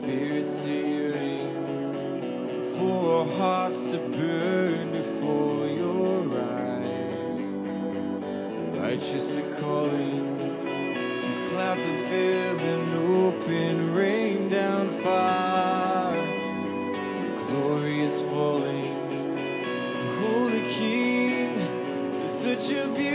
spirits yearning for our hearts to burn before your eyes. The righteous are calling, and clouds of heaven open, rain down fire. Your glory is falling. Holy King, such a beautiful.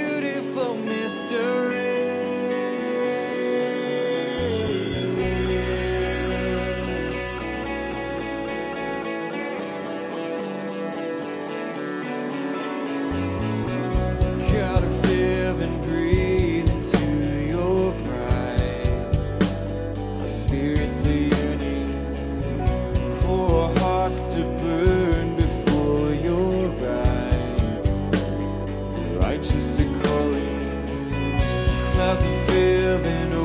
heaven